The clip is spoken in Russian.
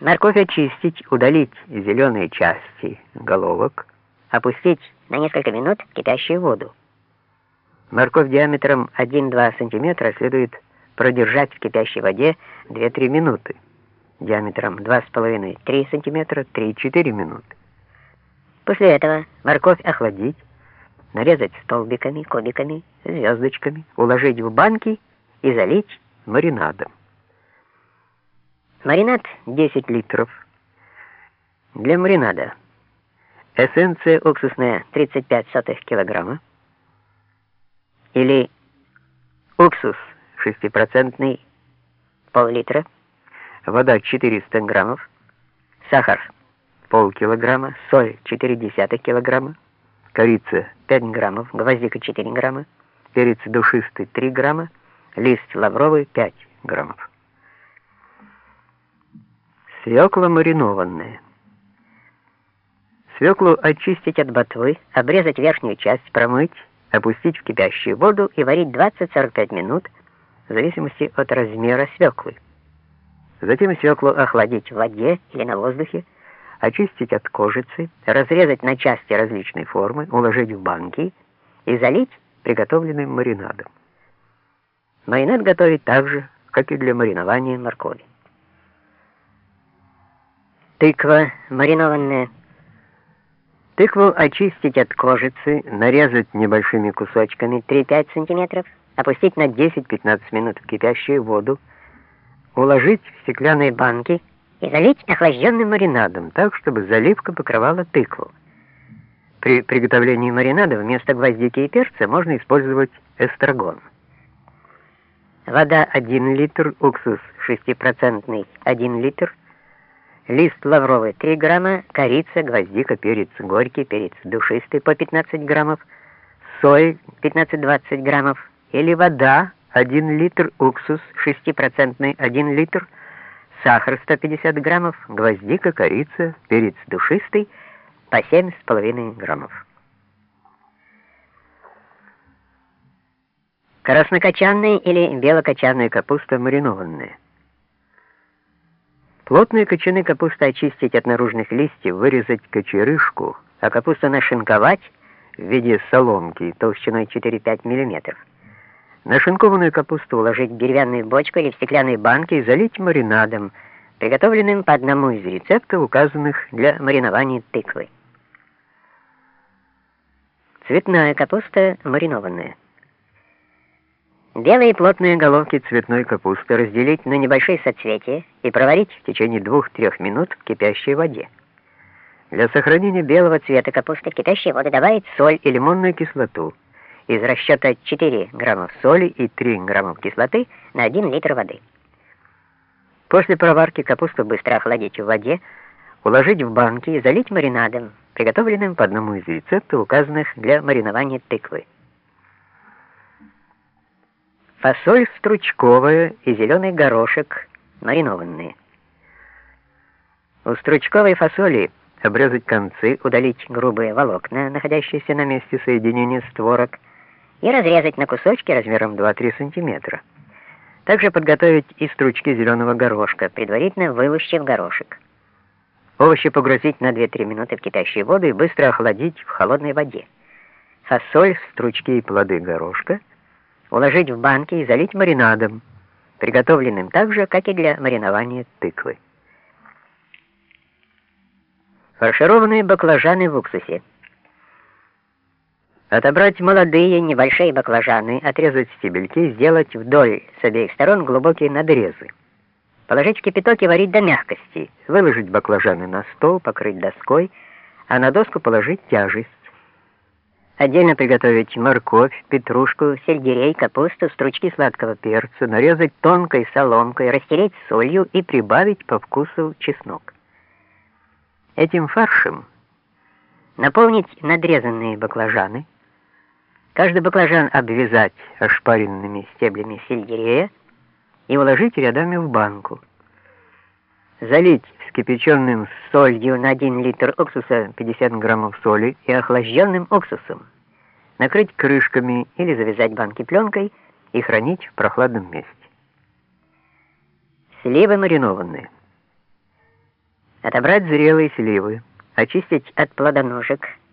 Морковь очистить, удалить зеленые части головок, опустить на несколько минут в кипящую воду. Морковь диаметром 1-2 см следует продержать в кипящей воде 2-3 минуты, диаметром 2,5-3 см 3-4 минуты. После этого морковь охладить, нарезать столбиками, кубиками, звездочками, уложить в банки и залить маринадом. Маринад 10 литров. Для маринада. Эссенция уксусная 35 сотых килограмма. Или уксус 6% пол-литра, вода 400 граммов, сахар полкилограмма, соль 0,4 килограмма, корица 5 граммов, гвоздика 4 грамма, перец душистый 3 грамма, лист лавровый 5 граммов. Свекла маринованная. Свеклу очистить от ботвы, обрезать верхнюю часть, промыть, опустить в кипящую воду и варить 20-45 минут, в зависимости от размера свеклы. Затем свеклу охладить в воде или на воздухе, очистить от кожицы, разрезать на части различной формы, уложить в банки и залить приготовленным маринадом. Маринад готовить так же, как и для маринования моркови. Тыква маринованная. Тыкву очистить от кожицы, нарезать небольшими кусочками 3-5 см, опустить на 10-15 минут в кипящую воду, уложить в стеклянные банки и залить охлажденным маринадом, так, чтобы заливка покрывала тыкву. При приготовлении маринада вместо гвоздики и перца можно использовать эстрагон. Вода 1 литр, уксус 6% 1 литр, лист лавровый 3 грамма, корица, гвоздика, перец горький, перец душистый по 15 граммов, соль 15-20 граммов или вода 1 литр, уксус 6% 1 литр, сахар 150 граммов, гвоздика, корица, перец душистый по 7,5 граммов. Краснокочанная или белокочанная капуста маринованная. Плотные кочаны капусты очистить от наружных листьев, вырезать кочерышку, а капусту нашинковать в виде соломки толщиной 4-5 мм. Нашинкованную капусту уложить в деревянную бочку или в стеклянные банки и залить маринадом, приготовленным по одному из рецептов, указанных для маринования тыквы. Цветная капуста маринованная. Белые плотные головки цветной капусты разделить на небольшие соцветия и проварить в течение 2-3 минут в кипящей воде. Для сохранения белого цвета капусты в кипящей воды добавить соль и лимонную кислоту. Из расчета 4 граммов соли и 3 граммов кислоты на 1 литр воды. После проварки капусту быстро охладить в воде, уложить в банки и залить маринадом, приготовленным по одному из рецептов, указанных для маринования тыквы фасоль стручковая и зеленый горошек маринованные. У стручковой фасоли обрезать концы, удалить грубые волокна, находящиеся на месте соединения створок, и разрезать на кусочки размером 2-3 см. Также подготовить и стручки зеленого горошка, предварительно вылущив горошек. Овощи погрузить на 2-3 минуты в кипящую воду и быстро охладить в холодной воде. Фасоль, стручки и плоды горошка – уложить в банки и залить маринадом, приготовленным так же, как и для маринования тыквы. Фаршированные баклажаны в уксусе. Отобрать молодые небольшие баклажаны, отрезать стебельки, сделать вдоль с обеих сторон глубокие надрезы. Положить в кипяток и варить до мягкости. Выложить баклажаны на стол, покрыть доской, а на доску положить тяжесть. Отдельно приготовить морковь, петрушку, сельдерей, капусту, стручки сладкого перца, нарезать тонкой соломкой, растереть солью и прибавить по вкусу чеснок. Этим фаршем наполнить надрезанные баклажаны, каждый баклажан обвязать ошпаренными стеблями сельдерея и уложить рядами в банку. Залить вскипяченным солью на 1 литр уксуса 50 граммов соли и охлажденным уксусом. Накрыть крышками или завязать банки пленкой и хранить в прохладном месте. Сливы маринованные. Отобрать зрелые сливы, очистить от плодоножек,